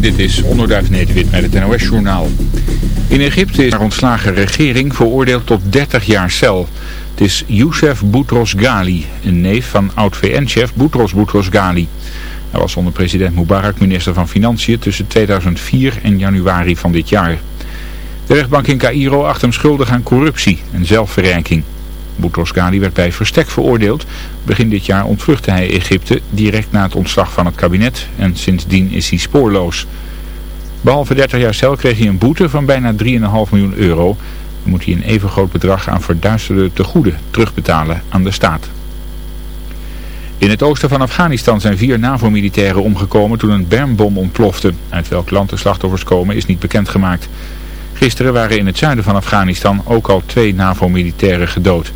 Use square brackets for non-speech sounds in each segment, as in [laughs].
Dit is Onderduif Nederwit met het NOS-journaal. In Egypte is een ontslagen regering veroordeeld tot 30 jaar cel. Het is Youssef Boutros Ghali, een neef van oud-VN-chef Boutros Boutros Ghali. Hij was onder president Mubarak minister van Financiën tussen 2004 en januari van dit jaar. De rechtbank in Cairo acht hem schuldig aan corruptie en zelfverrijking. Boutros Ghali werd bij verstek veroordeeld. Begin dit jaar ontvluchtte hij Egypte direct na het ontslag van het kabinet en sindsdien is hij spoorloos. Behalve 30 jaar cel kreeg hij een boete van bijna 3,5 miljoen euro. Dan moet hij een even groot bedrag aan verduisterde tegoeden terugbetalen aan de staat. In het oosten van Afghanistan zijn vier NAVO-militairen omgekomen toen een bermbom ontplofte. Uit welk land de slachtoffers komen is niet bekendgemaakt. Gisteren waren in het zuiden van Afghanistan ook al twee NAVO-militairen gedood.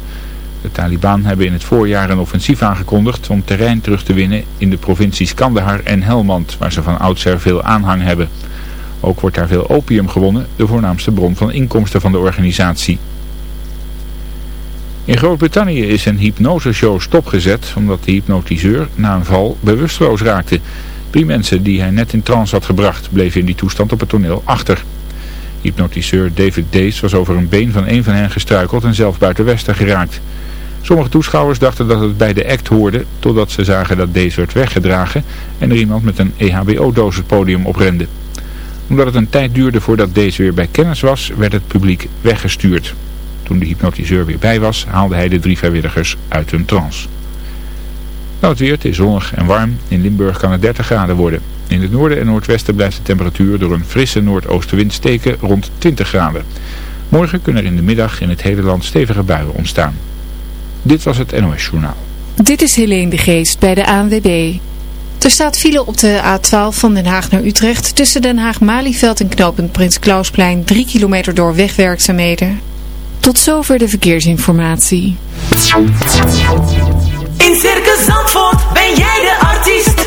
De Taliban hebben in het voorjaar een offensief aangekondigd om terrein terug te winnen in de provincies Kandahar en Helmand, waar ze van oudsher veel aanhang hebben. Ook wordt daar veel opium gewonnen, de voornaamste bron van inkomsten van de organisatie. In Groot-Brittannië is een hypnoseshow stopgezet omdat de hypnotiseur na een val bewusteloos raakte. Drie mensen die hij net in trance had gebracht bleven in die toestand op het toneel achter. Hypnotiseur David Dace was over een been van een van hen gestruikeld en zelf buiten westen geraakt. Sommige toeschouwers dachten dat het bij de act hoorde, totdat ze zagen dat deze werd weggedragen en er iemand met een EHBO-doos het podium oprende. Omdat het een tijd duurde voordat deze weer bij kennis was, werd het publiek weggestuurd. Toen de hypnotiseur weer bij was, haalde hij de drie vrijwilligers uit hun trance. Nou het weer, het is zonnig en warm. In Limburg kan het 30 graden worden. In het noorden en noordwesten blijft de temperatuur door een frisse noordoostenwind steken rond 20 graden. Morgen kunnen er in de middag in het hele land stevige buien ontstaan. Dit was het NOS Journaal. Dit is Helene de Geest bij de ANWB. Er staat file op de A12 van Den Haag naar Utrecht tussen Den Haag-Malieveld en knooppunt Prins Klausplein 3 kilometer door wegwerkzaamheden. Tot zover de verkeersinformatie. In Circus Zandvoort ben jij de artiest.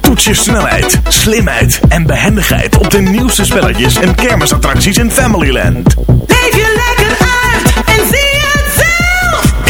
Toets je snelheid, slimheid en behendigheid op de nieuwste spelletjes en kermisattracties in Familyland. Leef je lekker uit en zie.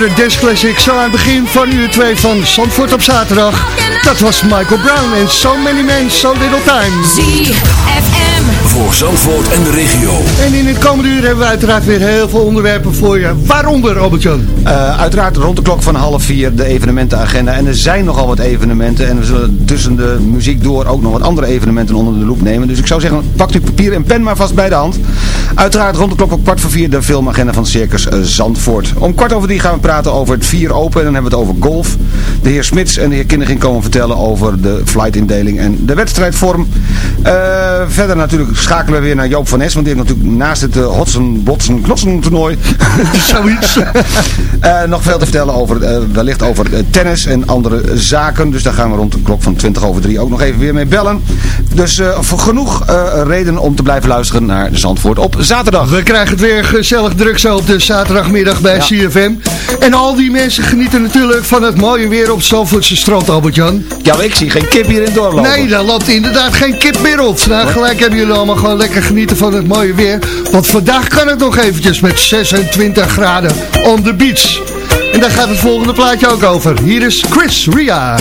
Lekkere dance classic zo aan het begin van uur 2 van Zandvoort op zaterdag. Dat was Michael Brown en So Many Men, So Little Time. ZFM. Voor Zandvoort en de regio. En in het komende uur hebben we uiteraard weer heel veel onderwerpen voor je. Waaronder, Robert-Jan? Uh, uiteraard rond de klok van half vier de evenementenagenda. En er zijn nogal wat evenementen. En we zullen tussen de muziek door ook nog wat andere evenementen onder de loep nemen. Dus ik zou zeggen, pak u papier en pen maar vast bij de hand. Uiteraard rond de klok op kwart voor vier de filmagenda van Circus uh, Zandvoort. Om kwart over drie gaan we praten over het vier open. En dan hebben we het over golf. De heer Smits en de heer Kinderging komen vertellen over de flightindeling en de wedstrijdvorm. Uh, verder natuurlijk schakelen we weer naar Joop van Nes. Want die heeft natuurlijk naast het uh, Hotsen, Blotsen, Knotsen toernooi... [laughs] Zoiets. nog veel te vertellen over, wellicht over tennis en andere zaken. Dus daar gaan we rond de klok van 20 over 3 ook nog even weer mee bellen. Dus voor genoeg reden om te blijven luisteren naar Zandvoort op zaterdag. We krijgen het weer gezellig druk zo op de zaterdagmiddag bij ja. CFM. En al die mensen genieten natuurlijk van het mooie weer op Zandvoortse strand, Albert-Jan. Ja, maar ik zie geen kip hier in doorlopen. Nee, daar loopt inderdaad geen kip meer rond. Nou, gelijk hebben jullie allemaal gewoon lekker genieten van het mooie weer. Want vandaag kan het nog eventjes met 26 graden on the beach. En daar gaat het volgende plaatje ook over. Hier is Chris Ria.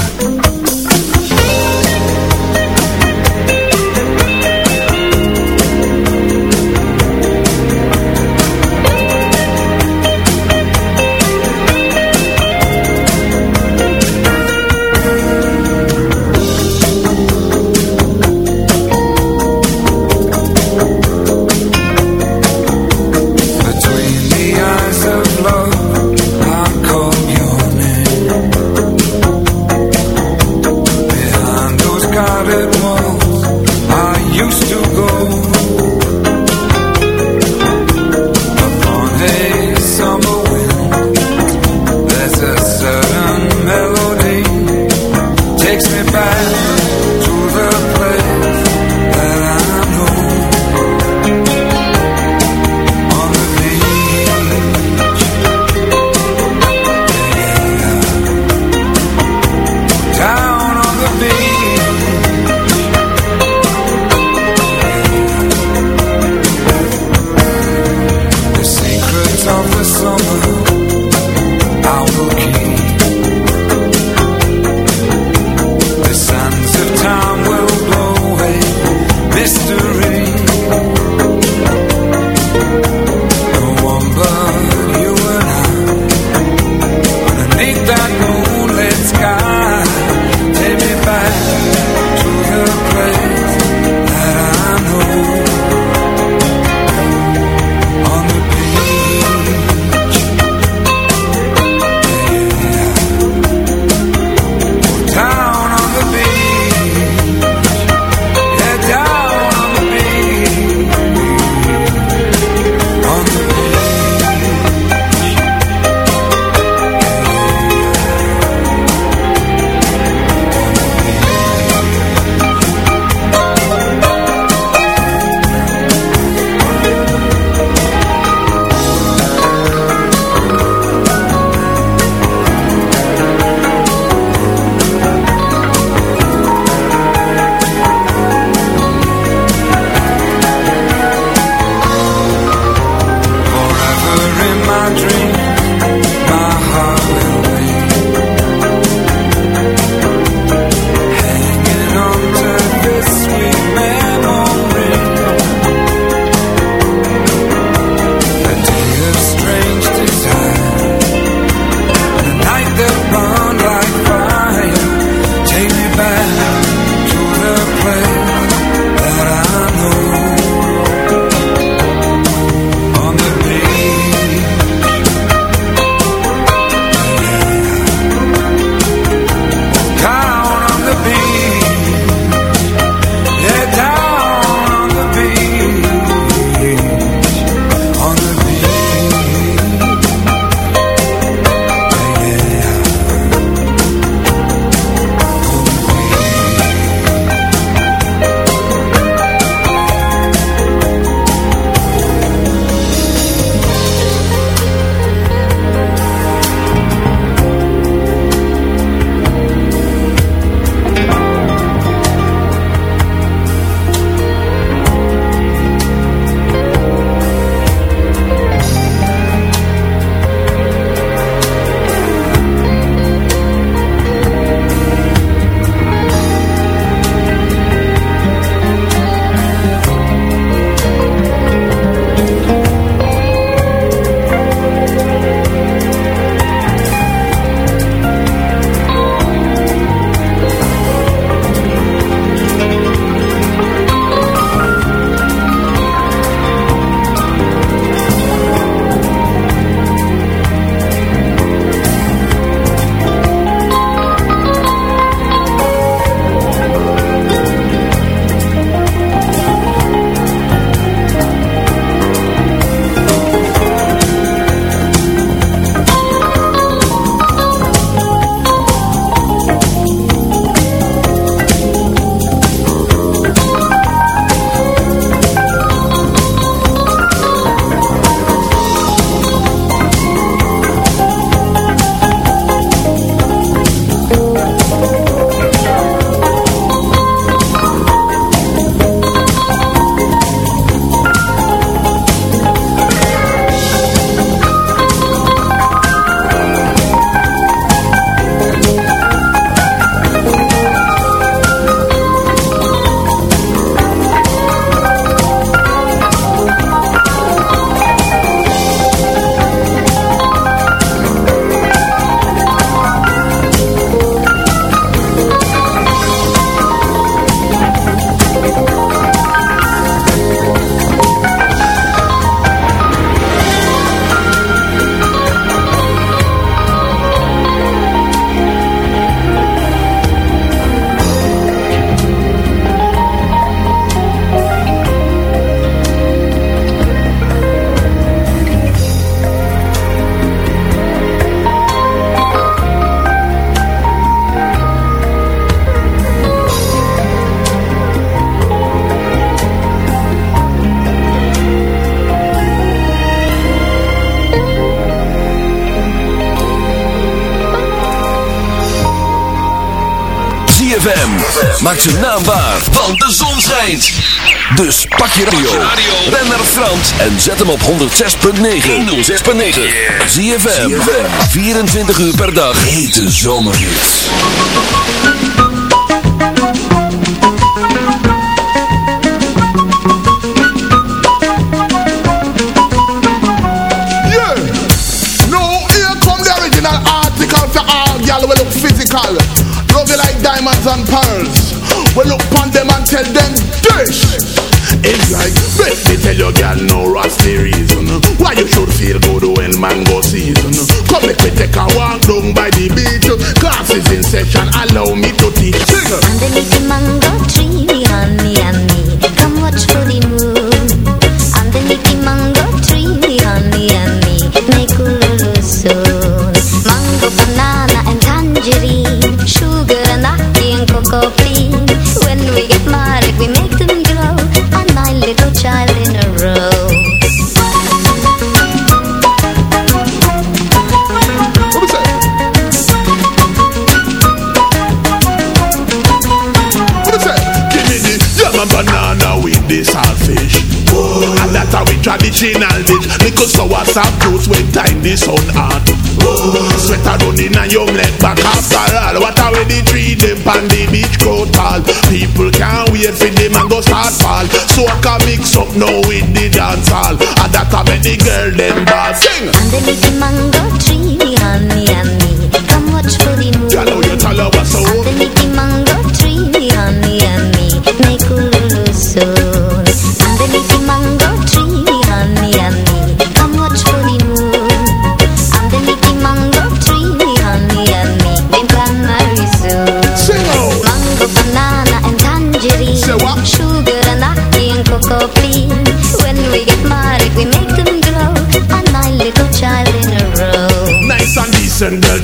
Maakt zijn naam waar, want de zon schijnt. Dus pak je radio, ren naar Frans en zet hem op 106.9. 106.9. Zie je 24 uur per dag. Hete zomerhits. Yeah. No, here come the original article for all y'all will look physical. Love you like diamonds and pearls. We look on them and tell them dish. It's like, let me tell you, girl, no rusty reason Why you should feel good when mango season Come make me take a walk down by the beach Classes in session, allow me to teach Sing. Underneath the mango tree, honey me, come watch for the moon. Underneath the mango tree, honey me, make ululu soon. Mango, banana and tangerine, sugar sap juice when time the sun hot. Sweater running and young leg back after all. What are we the tree them pan the beach grow tall? People can't wait for them and go start fall. So I can mix up now with the dance hall. And that I make the girl them ball sing. Underneath the mango tree, honey and me, come watch for the moon. Tell how you tell her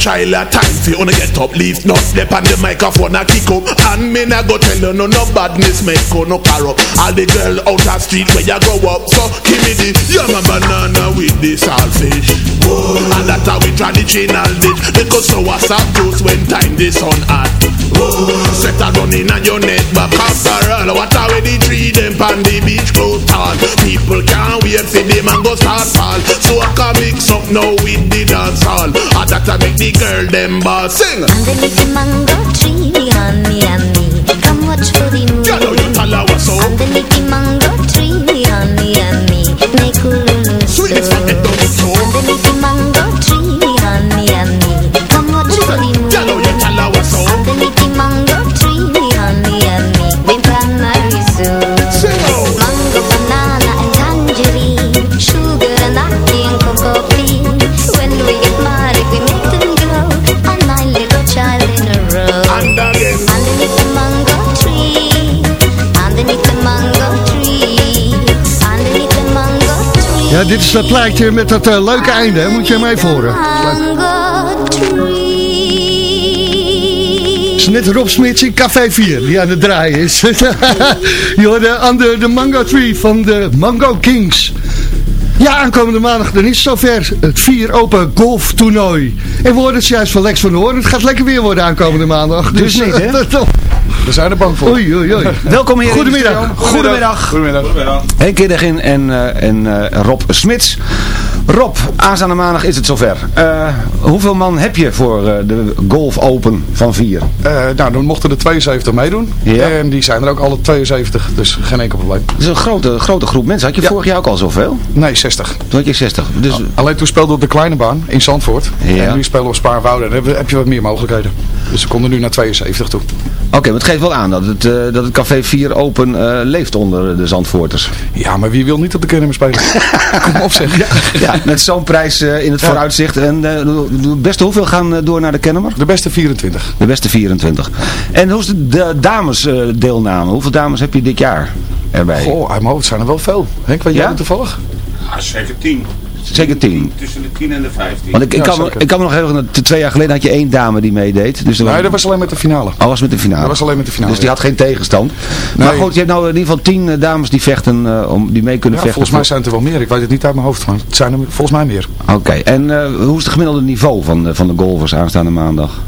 child a time fi wanna get up leave. Not step on the microphone a kick up. And me nah go tell you no no badness make go no car up. All the girl out a street where you grow up so give me the yam and banana with the saltfish and that how we traditional dish because so what's up juice when time the sun hot. Set a running on your neck back after all what are we the tree them pan the beach close tall people can't wait for them and go start fall. So I can mix up now with the dance hall and that I make the girl them ball sing. Underneath the mango tree, and me, come watch for the moon. know you tell her what's up Underneath the mango tree, dat plaatje met dat eh, leuke einde, hè? moet je hem even horen. Mango tree. Het is net Rob Smits in Café 4 die aan het draaien is. [laughs] je hoorde Under the Mango Tree van de Mango Kings. Ja, aankomende maandag, dan is het zover. Het vier open golftoernooi. En we hoorden het juist van Lex van Hoorn. Het gaat lekker weer worden aankomende maandag. Dus niet, [laughs] hè? We zijn er bang voor. Oei, oei, oei. Welkom hier Goedemiddag. Goedemiddag. Goedemiddag. Henk Kiddegin en, eh, en eh, Rob Smits. Rob, aanstaande maandag is het zover. Eh, hoeveel man heb je voor eh, de Golf Open van vier? Eh, nou, dan mochten er 72 meedoen. Ja. En die zijn er ook alle 72, dus geen enkel probleem. Dat is een grote, grote groep mensen. Had je Ja. vorig jaar ook al zoveel? Nee, 60. Toen had je 60. Dus, Alleen toen speelden we op de kleine baan in Zandvoort. Ja. En nu spelen we op Spaarwouden. Dan heb, je- heb je wat meer mogelijkheden. Dus we konden nu naar 72 toe. Oké, maar het geeft wel aan dat het, eh, dat het Café 4 Open eh, leeft onder de Zandvoorters. Ja, maar wie wil niet op de kermis spelen? [laughs] Kom op zeg. Ja, met zo'n prijs eh, in het Ja. vooruitzicht. En de beste hoeveel gaan door naar de Kennemer? De beste 24. De beste 24. En hoe is de, de dames eh, deelname? Hoeveel dames heb je dit jaar erbij? Goh, uit mijn hoofd zijn er wel veel. Henk, weet jij Ja? toevallig? Ja, zeker 10. Zeker 10. Tussen de 10 en de 15. Want ik, ik, Ja, kan, ik kan me nog herinneren, twee jaar geleden had je één dame die meedeed. Dus Nee, dat was alleen met de finale. Oh, was met de finale. Dat was alleen met de finale. Dus die had geen tegenstand. Maar goed, je hebt nou in ieder geval tien eh, dames die vechten, eh, om, die mee kunnen Ja, vechten. volgens mij zijn het er wel meer. Ik weet het niet uit mijn hoofd, maar het zijn er volgens mij meer. Oké, en eh, hoe is het gemiddelde niveau van, de- van de golfers aanstaande maandag?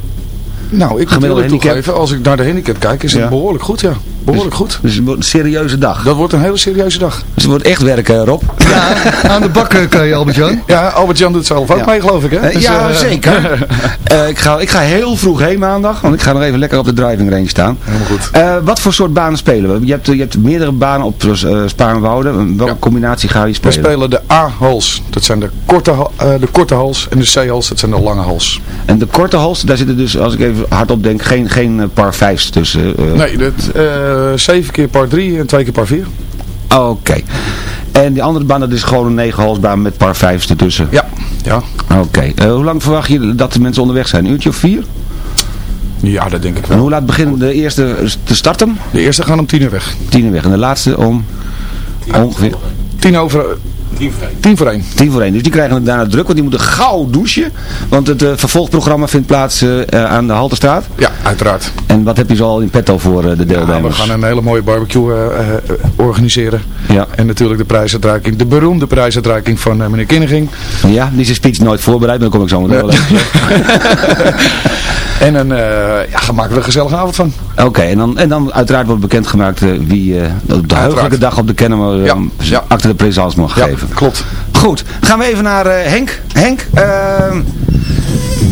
Nou, ik moet Gemiddelde eerlijk handicap? toegeven, als ik naar de handicap kijk, is het Ja. behoorlijk goed, ja. Behoorlijk goed. Dus het wordt een serieuze dag. Dat wordt een hele serieuze dag. Dus het wordt echt werken, Rob. Ja, aan de bak eh, kan je, Albert-Jan. Ja, Albert-Jan doet zelf ook Ja. mee, geloof ik, hè? Eh, Dus, ja, eh, zeker. [laughs] Eh, ik, ga, ik ga heel vroeg heen maandag, want ik ga nog even lekker op de driving range staan. Helemaal goed. Eh, wat voor soort banen spelen we? Je hebt, je hebt meerdere banen op uh, Spaarnwoude. Welke Ja. combinatie ga je We spelen? spelen de A-hals. Dat zijn de korte, eh, de korte hals. En de C-hals, dat zijn de lange hals. En de korte hals, daar zitten dus, als ik even hardop denk, geen, geen eh, par 5's tussen. eh. Nee, dat, eh 7 keer par 3 en 2 keer par 4. Oké. En die andere baan, dat is gewoon een 9 halsbaan met par 5's ertussen. Ja. Ja. Oké. Eh, hoe lang verwacht je dat de mensen onderweg zijn? Een uurtje of vier? Ja, dat denk ik En wel. hoe laat beginnen de eerste te starten? De eerste gaan om 10 uur weg. Tien uur weg. En de laatste om ongeveer 10 over... 10 voor 1. tien voor één. Dus die krijgen het daarna druk, want die moeten gauw douchen. Want het eh, vervolgprogramma vindt plaats eh, aan de Halterstraat. Ja, uiteraard. En wat heb je zo al in petto voor eh, de Ja, we deelnemers? gaan een hele mooie barbecue organiseren. Ja. En natuurlijk de prijsuitreiking. De beroemde prijsuitreiking van meneer Kinniging. Ja, die is zijn speech nooit voorbereid, maar daar kom ik zo meteen wel. [laughs] En een uh, ja, gemaakt er een gezellige avond van. Oké, en, dan, en dan uiteraard wordt bekendgemaakt uh, wie uh, op de heugelijke dag op de Kennemer ja, ja. acte de présence mag ja, geven. Klopt. Goed, gaan we even naar Henk. Henk, ehm,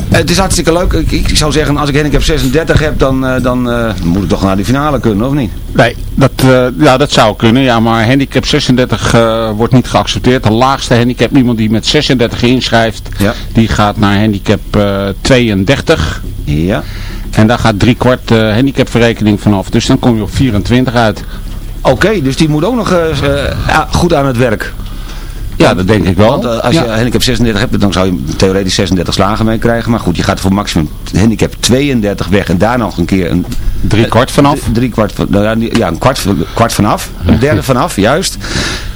het is hartstikke leuk. Ik, ik, zou zeggen, als ik handicap 36 heb, dan, uh, dan uh, moet ik toch naar die finale kunnen, of niet? Nee, dat, ja, dat zou kunnen. Ja, maar handicap 36 wordt niet geaccepteerd. De laagste handicap, iemand die met 36 inschrijft, ja. die gaat naar handicap 32. Ja. En daar gaat drie kwart handicapverrekening vanaf. Dus dan kom je op 24 uit. Oké, okay, dus die moet ook nog goed aan het werk. Ja, dat denk ik wel. Want uh, als je ja. handicap 36 hebt, dan zou je theoretisch 36 slagen mee krijgen. Maar goed, je gaat voor maximum handicap 32 weg en daar nog een keer een... Drie kwart vanaf? Drie kwart van, ja, een kwart, kwart vanaf. Een derde [laughs] vanaf, juist.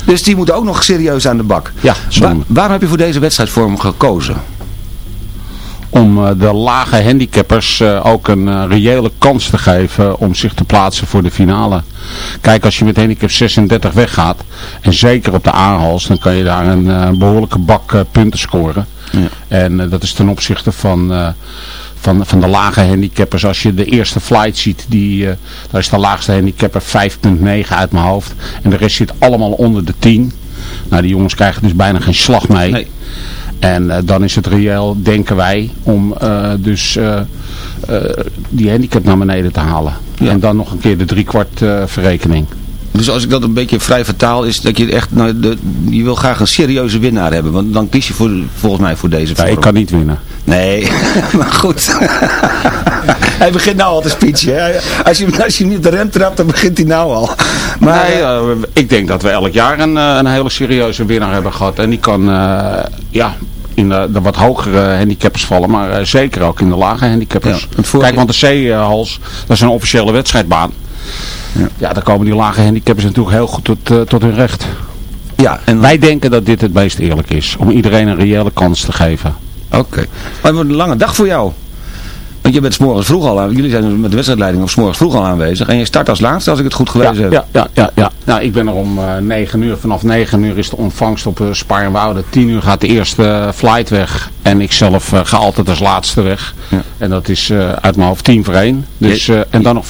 Dus die moeten ook nog serieus aan de bak. Ja, Wa waarom heb je voor deze wedstrijdvorm gekozen? Om uh, de lage handicappers uh, ook een uh, reële kans te geven om zich te plaatsen voor de finale. Kijk, als je met handicap 36 weggaat, en zeker op de aanhals, dan kan je daar een behoorlijke bak punten scoren. Ja. En dat is ten opzichte van, van, van de lage handicappers. Als je de eerste flight ziet, die, daar is de laagste handicapper 5.9 uit mijn hoofd. En de rest zit allemaal onder de 10. Nou, die jongens krijgen dus bijna geen slag mee. Nee. En uh, dan is het reëel, denken wij, om uh, dus uh, die handicap naar beneden te halen. Ja. En dan nog een keer de driekwart verrekening. Dus als ik dat een beetje vrij vertaal is dat je echt, nou, de, je wil graag een serieuze winnaar hebben. Want dan kies je voor, volgens mij voor deze ja, Ik kan niet winnen. Nee, [laughs] maar goed. [laughs] hij begint nou al te speechen. Als, je, als je niet op de rem trapt, dan begint hij nou al. Maar nee, uh, ik denk dat we elk jaar een, een hele serieuze winnaar hebben gehad. En die kan, uh, ja, in de, de, wat hogere handicappers vallen, maar uh, zeker ook in de lage handicappers. Ja, Kijk, want de C-hals, dat is een officiële wedstrijdbaan. Ja. ja, daar komen die lage handicappers natuurlijk heel goed tot, uh, tot hun recht. Ja, en wij denken dat dit het meest eerlijk is, om iedereen een reële kans te geven. Oké, okay. maar het wordt een lange dag voor jou. Want je bent s'morgens vroeg al aan, jullie zijn met de wedstrijdleiding of s'morgens vroeg al aanwezig. En je start als laatste, als ik het goed gelezen ja, heb. Ja, ja, ja, ja. Nou, ik ben er om uh, 9 uur. Vanaf 9 uur is de ontvangst op uh, Spaarnwoude. 10 uur gaat de eerste uh, flight weg. En ik zelf uh, ga altijd als laatste weg. Ja. En dat is uh, uit mijn hoofd 10 voor 1. Dus, uh, en dan nog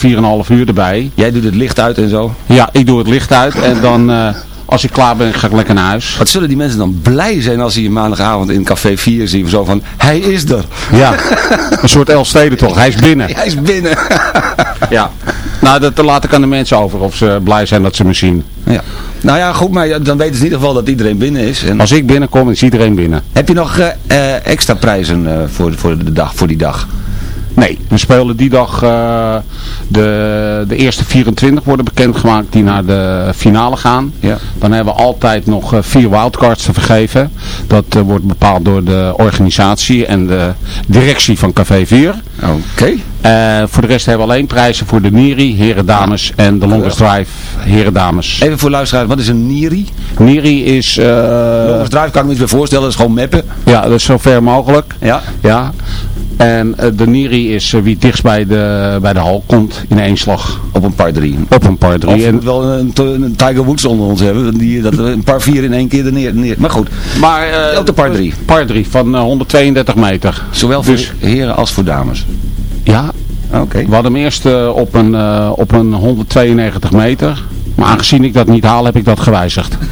4,5 uur erbij. Jij doet het licht uit en zo? Ja, ik doe het licht uit. En dan... als ik klaar ben, ga ik lekker naar huis. Wat zullen die mensen dan blij zijn als ze je maandagavond in café 4 zien? Zo van, hij is er. Ja, een soort Elfsteden toch. Hij is binnen. [laughs] hij is binnen. [laughs] ja. Nou, dat laat ik aan de mensen over of ze blij zijn dat ze me zien. Ja. Nou ja, goed, maar dan weten ze in ieder geval dat iedereen binnen is. En... Als ik binnenkom, is iedereen binnen. Heb je nog uh, uh, extra prijzen uh, voor, voor, de dag, voor die dag? Nee, we spelen die dag uh, de, de eerste 24 worden bekendgemaakt die naar de finale gaan. Ja. Dan hebben we altijd nog uh, vier wildcards te vergeven. Dat uh, wordt bepaald door de organisatie en de directie van Café 4. Oké. Okay. Voor de rest hebben we alleen prijzen voor de Niri, heren dames en de Longest Drive, heren dames. Even voor luisteraars, wat is een Niri? Niri is... Longest Drive kan ik me iets meer voorstellen, dat is gewoon mappen. Ja, dat is zo ver mogelijk. Ja. Ja. En uh, de Niri is uh, wie dichtst bij de, bij de hal komt in één slag. Op een par 3. Op een par 3. Of wel een, een, Tiger Woods onder ons hebben. Die, dat een par 4 in één keer er neer, neer. Maar goed. Maar, uh, op de par 3. Par 3 van 132 meter. Zowel voor dus, heren als voor dames. Ja, We hadden hem eerst eh, op, een, eh, op een 192 meter. Maar aangezien ik dat niet haal, heb ik dat gewijzigd. [laughs]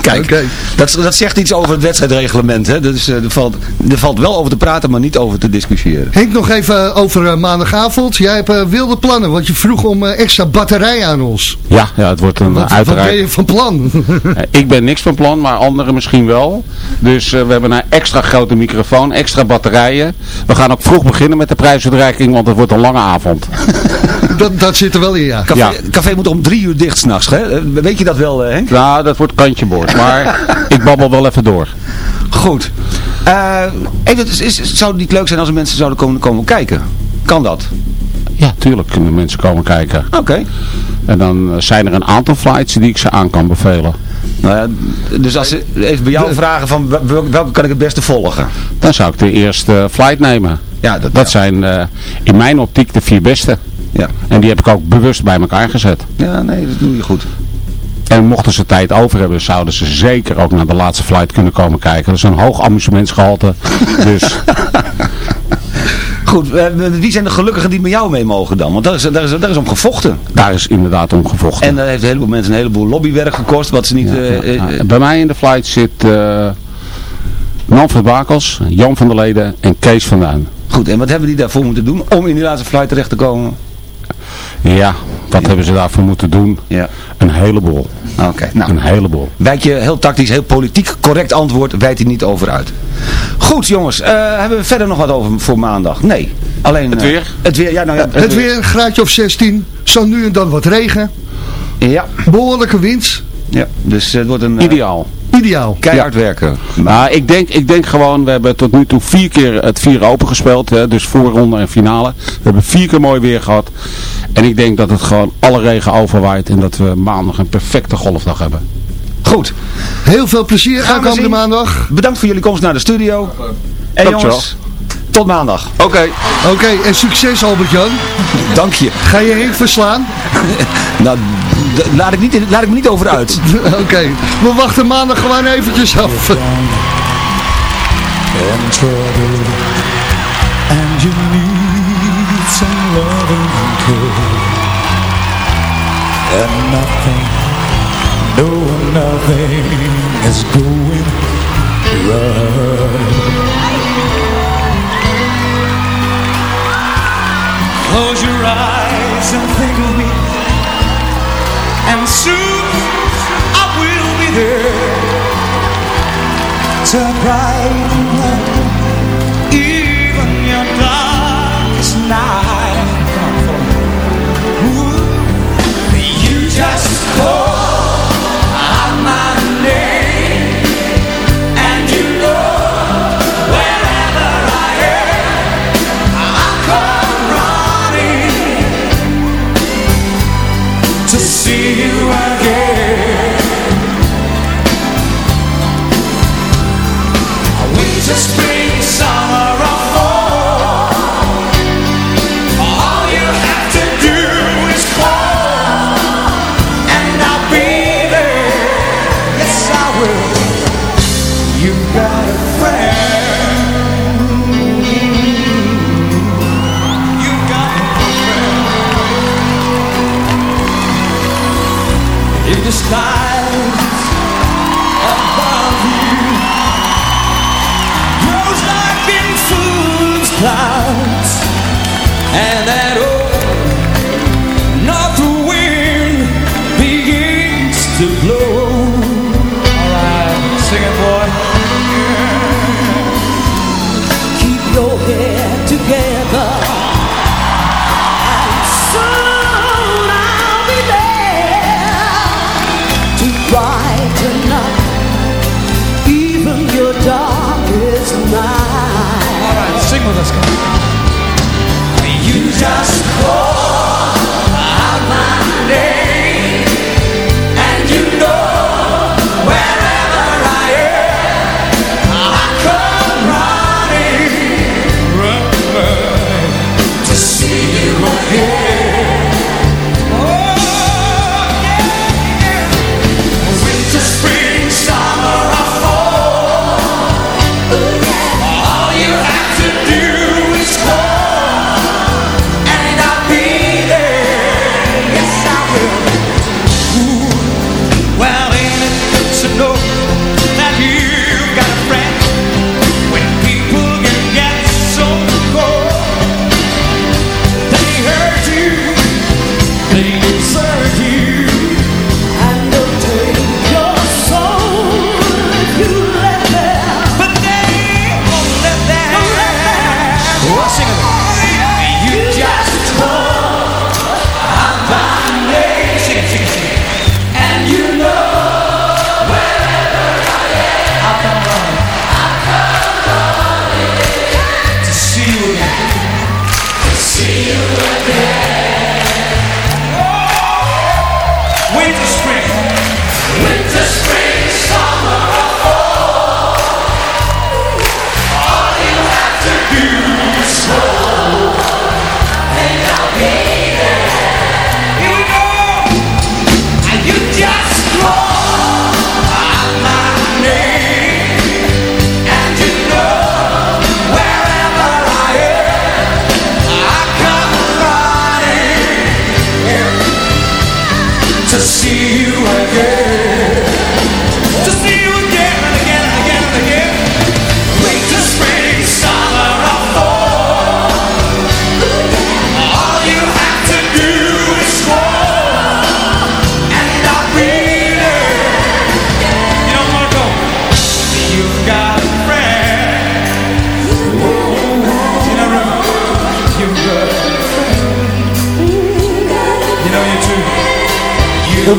Kijk, dat, dat zegt iets over het wedstrijdreglement. Hè? Dus, eh, er, valt, er valt wel over te praten, maar niet over te discussiëren. Henk, nog even over eh, maandagavond. Jij hebt eh, wilde plannen, want je vroeg om eh, extra batterij aan ons. Ja, ja het wordt een Wat, wat ben je van plan? [laughs] Eh, ik ben niks van plan, maar anderen misschien wel. Dus eh, we hebben een extra grote microfoon, extra batterijen. We gaan ook vroeg beginnen met de prijsuitreiking, want het wordt een lange avond. [laughs] dat, dat zit er wel in, ja. Café, Ja. café moet om drie uur dicht s'nachts, hè? Weet je dat wel, eh, Henk? Nou, dat wordt kantje boord. Maar ik babbel wel even door. Goed. Eh, even, is, is- zou het niet leuk zijn als er mensen zouden komen, komen kijken? Kan dat? Ja, tuurlijk kunnen mensen komen kijken. Oké. En dan eh, zijn er een aantal flights die ik ze aan kan bevelen. Nou ja, dus als ze even bij jou vragen van wel- welke, kan ik het beste volgen? Dan zou ik de eerste flight nemen. Ja, dat, Dat zijn eh, in mijn optiek de vier beste. Ja. En die heb ik ook bewust bij elkaar gezet. ja, nee, dat doe je goed. En mochten ze tijd over hebben, zouden ze zeker ook naar de laatste flight kunnen komen kijken. Dat is een hoog amusementsgehalte. [laughs] dus Goed, eh, wie zijn de gelukkigen die met jou mee mogen dan? Want daar is, daar is, daar is om gevochten. daar is inderdaad om gevochten. En dat heeft een heleboel mensen een heleboel lobbywerk gekost, wat ze niet... eh, eh, Ja, bij mij in de flight zit uh, Manfred Bakels, Jan van der Leden en Kees van Duin. goed, en wat hebben die daarvoor moeten doen om in die laatste flight terecht te komen? Ja, wat hebben ze daarvoor moeten doen? Ja. Een heleboel. Oké, nou. Een heleboel. Wijk je heel tactisch, heel politiek correct antwoord, wijt hij niet over uit. Goed jongens, eh, hebben we verder nog wat over voor maandag? Nee. Alleen, Het eh, weer? het weer, ja nou ja. Het weer, een graadje of 16. Zo nu en dan wat regen. Ja, Behoorlijke wind. ja. dus het wordt een eh, Ideaal. Ideaal. keihard werken. Nou, ik denk, ik denk gewoon, we hebben tot nu toe vier keer het vier open gespeeld. Hè, dus voorronde en finale. We hebben vier keer mooi weer gehad. En ik denk dat het gewoon alle regen overwaait. En dat we maandag een perfecte golfdag hebben. Goed, Heel veel plezier Gaan we aankomende zien. maandag. bedankt voor jullie komst naar de studio. En Dankjewel. jongens, tot maandag. Oké. Oké, en succes Albert-Jan. Dank je. Ga je Henk verslaan? [laughs] Nou, laat ik, niet, laat ik me niet over uit. [laughs] Oké, we wachten maandag gewoon eventjes af. in trouble and you need some loving care and nothing no nothing is going right close your eyes and think of me and soon I will be there to brighten up even your darkest night. Ooh, you just call friend.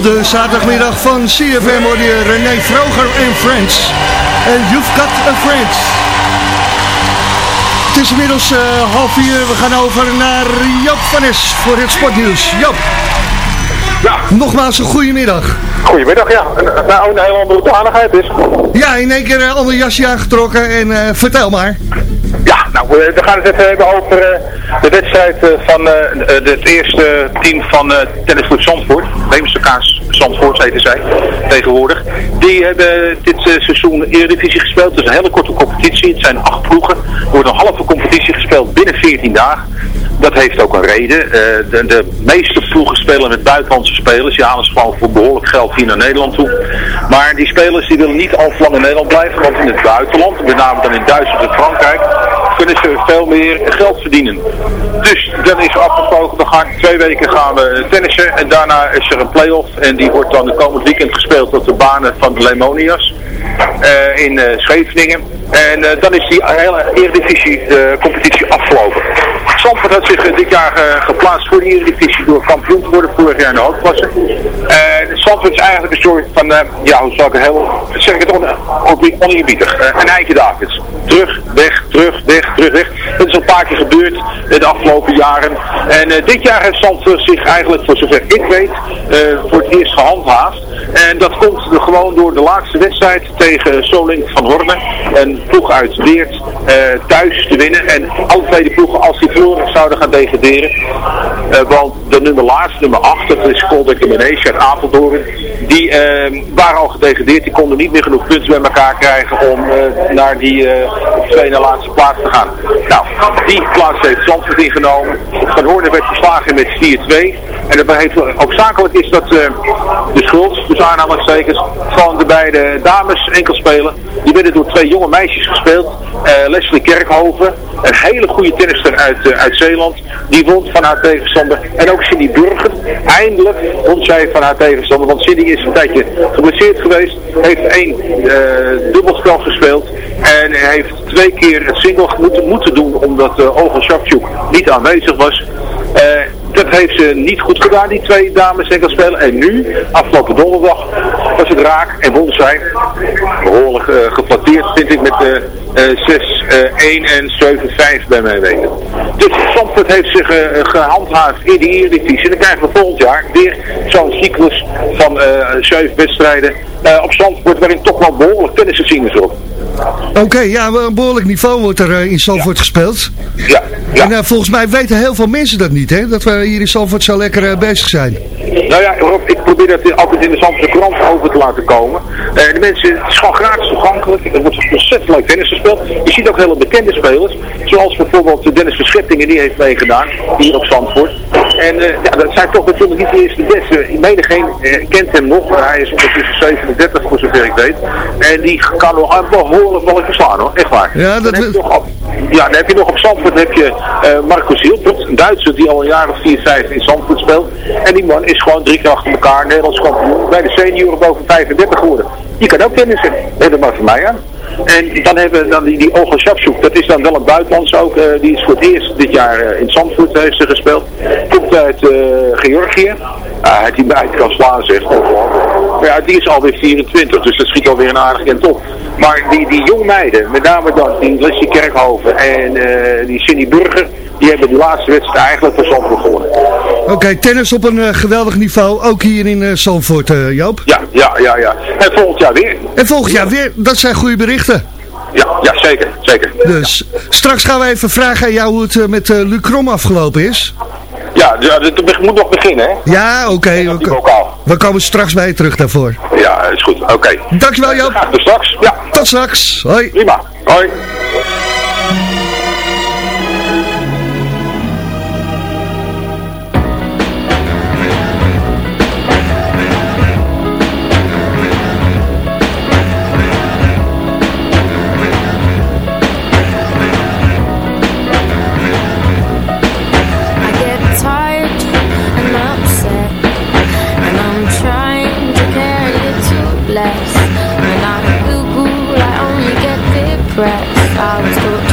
Op de zaterdagmiddag van CFM hoor je René Vroger en Friends. En You've Got a Friend. Het is inmiddels eh, half vier. We gaan over naar Joop van Es voor het sportnieuws. Joop. Ja. Nogmaals een goede middag. Goedemiddag, ja. Nou, een hele andere hoedanigheid dus. Ja, in één keer een ander jasje aangetrokken en eh, vertel maar. Ja, nou, we gaan het even hebben over eh, de wedstrijd eh, van eh, de- het eerste team van eh Tennisclub Zandvoort. Leemsterkaas Zandvoort, heten zij tegenwoordig. Die hebben dit eh, seizoen Eredivisie gespeeld. Het is een hele korte competitie. Het zijn acht ploegen. Er wordt een halve competitie gespeeld binnen 14 dagen. Dat heeft ook een reden. Eh, de, de meeste ploegen spelen met buitenlandse spelers. Die halen ze gewoon voor behoorlijk geld hier naar Nederland toe. Maar die spelers die willen niet al lang in Nederland blijven. Want in het buitenland, met name dan in Duitsland en Frankrijk, kunnen ze veel meer geld verdienen. Dus dan is afgesproken, we gaan twee weken gaan we tennissen. En daarna is er een play-off. En die wordt dan de komend weekend gespeeld op de banen van de Lemonias. eh, in eh, Scheveningen. En eh, dan is die hele Eredivisie competitie afgelopen. Zandvoort had zich eh, dit jaar eh, geplaatst voor de Eredivisie door kampioen te worden vorig jaar in de hoofdklasse. En Zandvoort is eigenlijk een soort van, eh, ja hoe zal ik het heel, zeg ik het on, on, oneerbiedig, Eh, een eindje Davids. Terug, weg, terug, weg, terug, weg. Dat is al een paar keer gebeurd eh, de afgelopen jaren. En eh, dit jaar heeft Zandvoort zich eigenlijk, voor zover ik weet, eh, voor het eerst gehandhaafd. En dat komt gewoon door de laatste wedstrijd tegen Solink van Horne. Een ploeg uit Weert eh, thuis te winnen. En alle tweede ploegen, als die verloren zouden gaan degraderen. Eh, want de nummer nummer 8, dat is Koldekker Manege uit Apeldoorn. Die eh, waren al gedegradeerd. Die konden niet meer genoeg punten bij elkaar krijgen om eh, naar die eh, twee na laatste plaats te gaan. Nou, die plaats heeft Zandvoort ingenomen. Van Hoorn werd verslagen met 4-2. En dat heeft ook zakelijk is dat eh, de schuld, dus aanhalingstekens, van de beide dames enkel spelen. Die werden door twee jonge meisjes gespeeld. Leslie Kerkhoven, een hele goede tennister uit, uit Zeeland. Die won van haar tegenstander. En ook Cindy Burger. Eindelijk won zij van haar tegenstander. Want Cindy is een tijdje geblesseerd geweest. Heeft één eh, dubbelspel gespeeld. En heeft twee keer het single moeten, moeten doen omdat uh, Olga Shapchuk niet aanwezig was. Eh, dat heeft ze niet goed gedaan, die twee dames spelen. En nu, afgelopen donderdag, was het raak en won zij. Behoorlijk eh geflatteerd, vind ik, met eh, eh, 6-1 en 7-5 bij mijn weten. Dus Zandvoort heeft zich eh, gehandhaafd in de Eredivisie. En dan krijgen we volgend jaar weer zo'n cyclus van eh zeven wedstrijden eh, op Zandvoort, waarin toch wel behoorlijk tennis te zien is op. Oké, ja, een behoorlijk niveau wordt er eh, in Zandvoort gespeeld. Ja, En eh, volgens mij weten heel veel mensen dat niet, hè? Dat we hier in Zandvoort zo lekker eh, bezig zijn. Nou ja, Rob, ik probeer dat altijd in de Zandse krant over te laten komen. Eh, de mensen, het is gewoon gratis toegankelijk. Er wordt ontzettend leuk tennis gespeeld. Je ziet ook hele bekende spelers. Zoals bijvoorbeeld Dennis Verschippingen, die heeft meegedaan. Hier op Zandvoort. En eh, ja, dat zijn toch natuurlijk niet de eerste beste. Menigeen uh, kent hem nog. maar Hij is ondertussen 37 voor zover ik weet. En die kan nog een behoorlijk wel verslaan hoor. Echt waar. Ja, dat dan heb je nog op, ja, dan heb je nog op Zandvoort heb je eh Marco Zielpert, een Duitser die al een jaar of 4, 5 in Zandvoort speelt. En die man is gewoon drie keer achter elkaar Nederlands kampioen bij de senioren boven 35 geworden. Die kan ook tennissen. Neem dat maar van mij aan. En dan hebben we dan die, die Olga dat is dan wel een buitenlands ook. eh, die is voor het eerst dit jaar eh, in Zandvoort heeft ze gespeeld. Komt uit eh, Georgië. Ah, hij die bij kan slaan zegt. Maar ja, die is alweer 24, dus dat schiet alweer een aardig kent op. Maar die, die jong meiden, met name dan die Leslie Kerkhoven en eh, die Cindy Burger, die hebben die laatste wedstrijd eigenlijk voor Zandvoort gewonnen. Oké, tennis op een eh, geweldig niveau, ook hier in eh, Zandvoort, Joop. Ja, ja, ja, ja. En volgend jaar weer. En volgend jaar weer, dat zijn goede berichten. Ja, ja zeker, zeker. Dus straks gaan we even vragen aan jou hoe het met eh, Luc Krom afgelopen is. Ja, ja het moet nog beginnen, hè? Ja, oké. oké. We komen straks bij je terug daarvoor. Ja, is goed. Oké. Dankjewel Joop. Tot straks. Ja. Tot straks. Hoi. Prima. Hoi. I was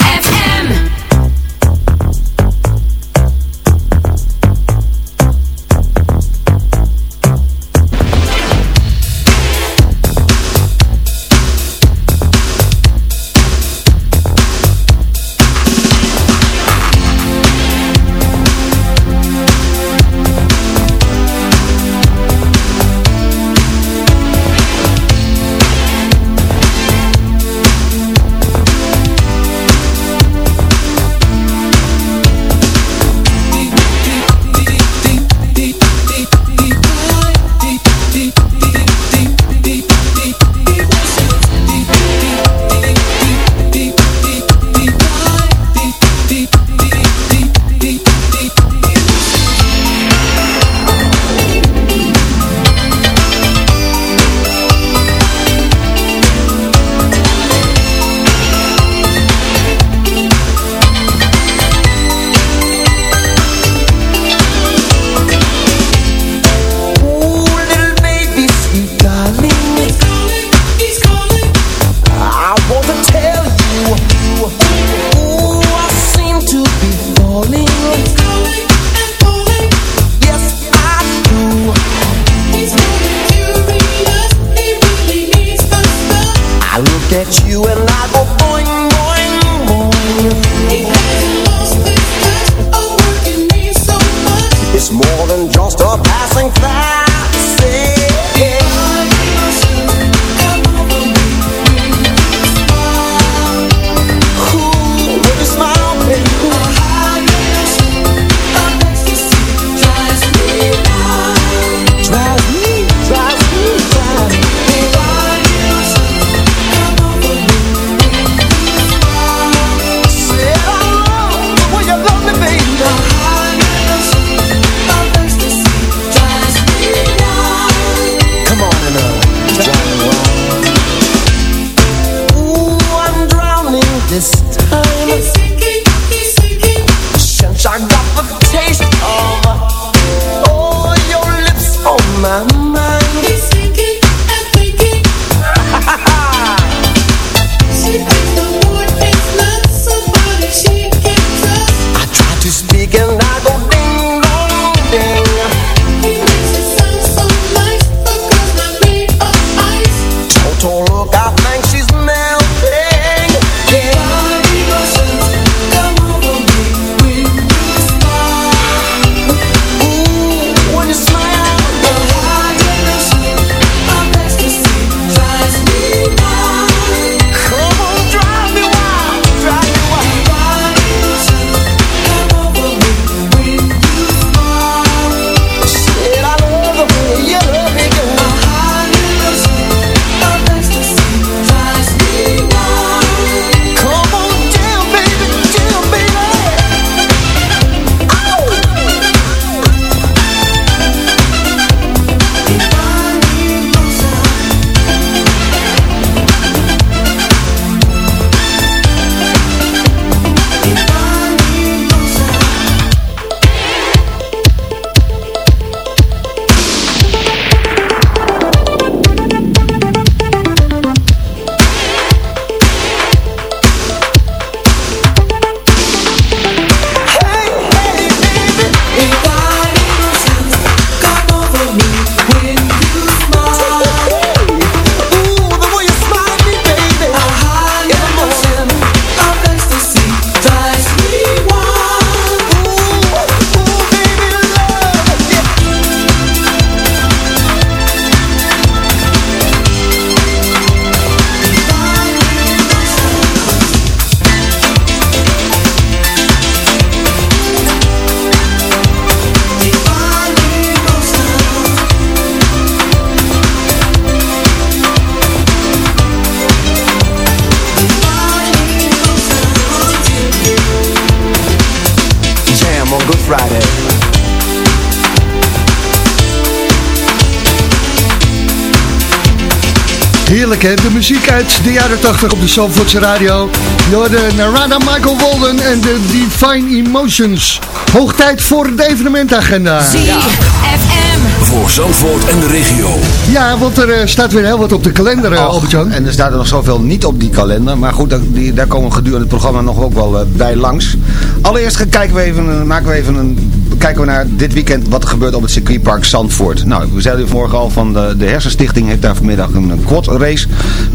Heerlijk hè, de muziek uit de jaren 80 op de Zandvoortse radio. Door de Narada Michael Walden en de Divine Emotions. Hoog tijd voor de evenementagenda. ZFM. Voor Zandvoort en de regio. Ja, want er eh, staat weer heel wat op de kalender, uh, Albert-Jan. En er staat er nog zoveel niet op die kalender. Maar goed, daar, die, daar komen we gedurende het programma nog ook wel eh, bij langs. Allereerst kijken we even, maken we even een, kijken we naar dit weekend wat er gebeurt op het circuitpark Zandvoort. Nou, we zeiden vanmorgen al van de, de Hersenstichting heeft daar vanmiddag een, quad race.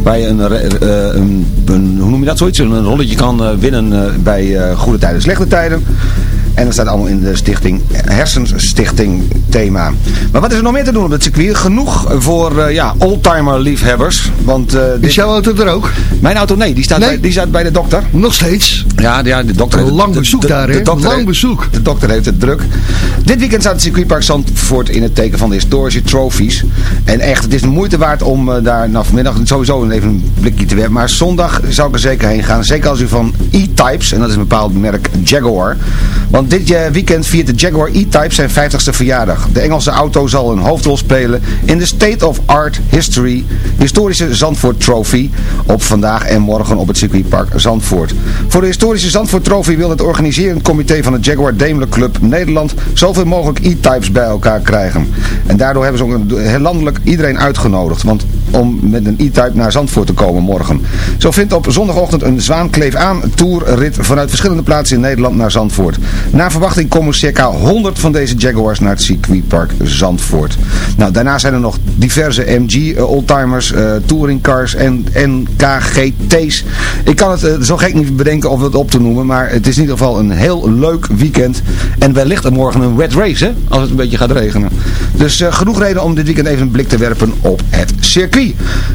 Een, eh, een, een- hoe noem je dat zoiets? Een rolletje kan eh, winnen eh, bij eh, goede tijden, slechte tijden. En dat staat allemaal in de stichting, Hersenstichting thema. Maar wat is er nog meer te doen op het circuit? Genoeg voor eh, ja, oldtimer liefhebbers. Want, eh, dit... Is jouw auto er ook? Mijn auto, nee, die staat, Nee? Bij, die staat bij de dokter. Nog steeds? Ja, ja de dokter heeft Lang bezoek de- daar, hè? Lang heeft- bezoek. De dokter heeft het druk. Dit weekend staat het circuitpark Zandvoort in het teken van de historische trophies. En echt, het is de moeite waard om eh, daar nou, vanmiddag sowieso even een blikje te werpen. Maar zondag zou ik er zeker heen gaan. Zeker als u van E-Types, en dat is een bepaald merk Jaguar. Want dit eh, weekend viert de Jaguar E-Type zijn 50ste verjaardag. De Engelse auto zal een hoofdrol spelen in de State of Art History, historische Zandvoort Trophy, op vandaag en morgen op het circuitpark Zandvoort. Voor de historische Zandvoort Trophy wil het organiserend comité van de Jaguar Daimler Club Nederland zoveel mogelijk E-Types bij elkaar krijgen. En daardoor hebben ze ook heel landelijk iedereen uitgenodigd, want om met een E-Type naar Zandvoort te komen morgen. Zo vindt op zondagochtend een zwaankleef aan tourrit vanuit verschillende plaatsen in Nederland naar Zandvoort. Na verwachting komen circa 100 van deze Jaguars naar het circuitpark Zandvoort. Nou, daarna zijn er nog diverse MG eh, oldtimers, eh touringcars en NKGT's. Ik kan het eh, zo gek niet bedenken of het op te noemen, maar het is in ieder geval een heel leuk weekend. En wellicht er morgen een wet race, hè, als het een beetje gaat regenen. Dus genoeg reden om dit weekend even een blik te werpen op het circuit.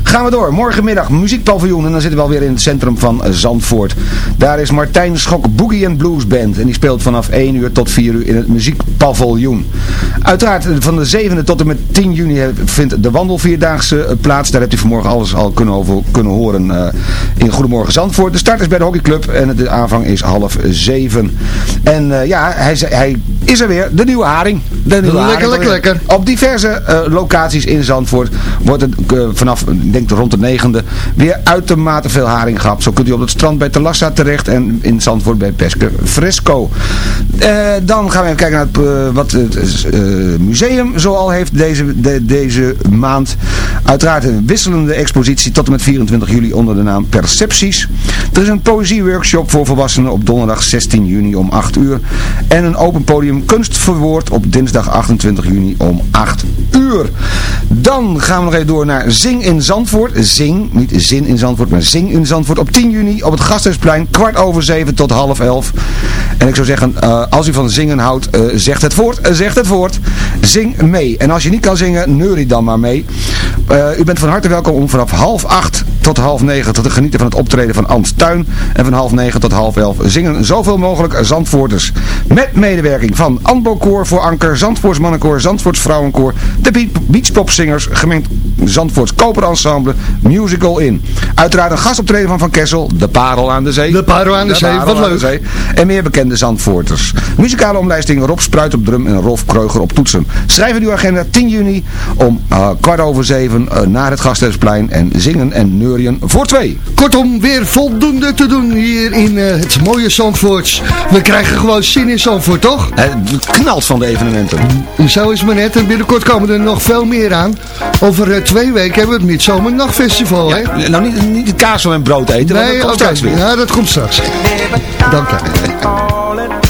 Gaan we door. Morgenmiddag muziekpaviljoen en dan zitten we alweer in het centrum van Zandvoort. Daar is Martijn Schok Boogie and Blues Band en die speelt vanaf 1 uur tot 4 uur in het muziekpaviljoen. Uiteraard eh, van de 7e tot en met 10 juni eh, vindt de wandelvierdaagse eh, plaats. Daar hebt u vanmorgen alles al kunnen, over, kunnen horen in Goedemorgen Zandvoort. De start is bij de hockeyclub en de aanvang is half 7. En ja, hij, hij is er weer, de nieuwe haring. De nieuwe Lekker, haring. lekker, lekker. Op diverse eh, locaties in Zandvoort wordt het eh, vanaf, ik denk rond de negende, weer uitermate veel haring gehad. Zo kunt u op het strand bij Telassa terecht en in Zandvoort bij Peske Fresco. Eh, dan gaan we even kijken naar het, wat het museum zoal heeft deze, de- deze maand. Uiteraard een wisselende expositie tot en met 24 juli onder de naam Percepties. Er is een poëzieworkshop voor volwassenen op donderdag 16 juni om 8 uur. En een open podium kunst verwoord op dinsdag 28 juni om 8 uur. Dan gaan we nog even door naar Zing in Zandvoort. Zing, niet Zin in Zandvoort, maar Zing in Zandvoort op 10 juni op het Gasthuisplein. Kwart over 7 tot half 11. En ik zou zeggen, eh, als u van zingen houdt, eh, zegt het voort, eh, zegt het voort. Zing mee. En als je niet kan zingen, neurie dan maar mee. U bent van harte welkom om vanaf half 8 tot half 9 te genieten van het optreden van Ans Tuin. En van half 9 tot half 11 zingen zoveel mogelijk Zandvoorters. Met medewerking van Anbo Koor voor Anker, Zandvoorts Mannenkoor, Zandvoorts Vrouwenkoor, de Be- Beachpopzingers, gemengd Zandvoorts Koperensemble, Musical In. Uiteraard een gastoptreden van Van Kessel, De Parel aan de Zee. De Parel aan de Zee, wat leuk. Zee. En meer bekende Zandvoorters. Muzikale omlijsting Rob Spruit op drum en Rolf Kreuger op toetsen. Schrijf in uw agenda 10 juni om eh, kwart over zeven eh, naar het Gasthuisplein en zingen en neurien voor twee. Kortom, weer voldoende te doen hier in eh, het mooie Zandvoort. We krijgen gewoon zin in Zandvoort, toch? Het knalt van de evenementen. Zo is het maar net. En binnenkort komen er nog veel meer aan. Over eh, twee weken hebben we het Midzomer Nachtfestival, hè? Nou, niet, niet de kaas en brood eten, Nee, dat komt straks weer. Ja, dat komt straks. Dank je.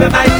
Give me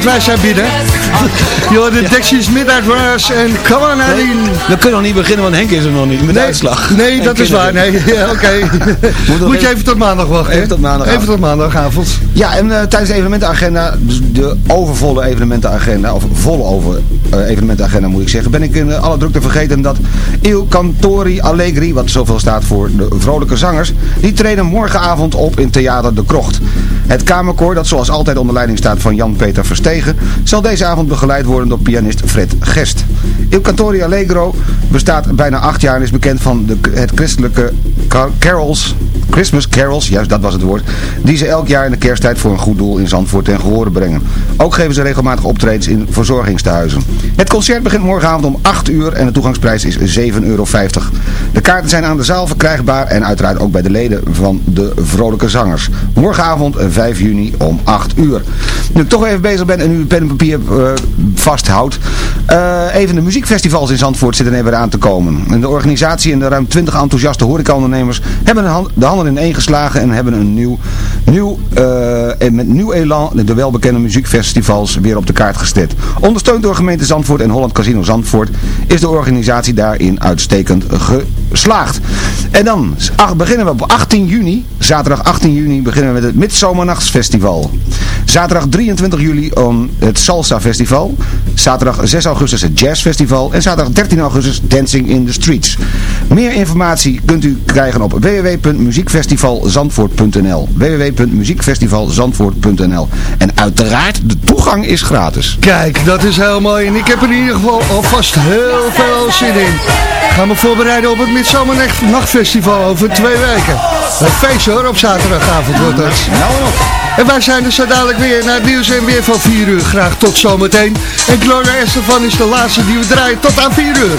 Ja, want wij zijn binnen. [laughs] Joh, de en come on. We kunnen nog niet beginnen, want Henk is er nog niet met de uitslag. Nee, dat is waar. Nee, [laughs] ja, oké. Moet je even tot maandag wachten. Even tot maandagavond. Even tot maandagavond. Ja, en eh, tijdens de evenementenagenda, dus de overvolle evenementenagenda, of volle over eh, evenementenagenda moet ik zeggen, ben ik in alle drukte vergeten dat Il Cantori Allegri, wat zoveel staat voor de vrolijke zangers, die treden morgenavond op in Theater de Krocht. Het kamerkoor, dat zoals altijd onder leiding staat van Jan-Peter Verstegen, zal deze avond begeleid worden door pianist Fred Gest. Il Cantori Allegro bestaat bijna acht jaar en is bekend van de, het christelijke car- carols, Christmas carols, juist dat was het woord, die ze elk jaar in de kersttijd voor een goed doel in Zandvoort ten gehore brengen. Ook geven ze regelmatig optredens in verzorgingstehuizen. Het concert begint morgenavond om 8 uur en de toegangsprijs is 7,50 euro. De kaarten zijn aan de zaal verkrijgbaar en uiteraard ook bij de leden van de Vrolijke Zangers. Morgenavond eh, 5 juni om 8 uur. Nu ik toch even bezig ben en u pen en papier eh, vasthoudt. eh, even de muziekfestivals in Zandvoort zitten er aan te komen. En de organisatie en de ruim 20 enthousiaste horecaondernemers hebben de hand- handen in één geslagen en hebben een nieuw, nieuw eh, en met nieuw elan de welbekende muziekfestivals weer op de kaart gezet. Ondersteund door gemeente Zandvoort en Holland Casino Zandvoort is de organisatie daarin uitstekend geslaagd. En dan beginnen we op 18 juni, zaterdag 18 juni beginnen we met het Midsomernachtsfestival. Zaterdag 23 juli om het Salsa Festival. Zaterdag 6 augustus het Jazz Festival. En zaterdag 13 augustus Dancing in the Streets. Meer informatie kunt u krijgen op www.muziekfestivalzandvoort.nl www.muziekfestivalzandvoort.nl En uiteraard, de toegang is gratis. Kijk, dat is heel mooi. En ik heb er in ieder geval alvast heel veel zin in. Gaan we voorbereiden op het Midsommernachtfestival over twee weken. Een feestje hoor, op zaterdagavond wordt dat. En wij zijn er zo dadelijk weer naar het nieuws en weer van 4 uur. Graag tot zometeen. En Gloria Estefan is de laatste die we draaien tot aan 4 uur.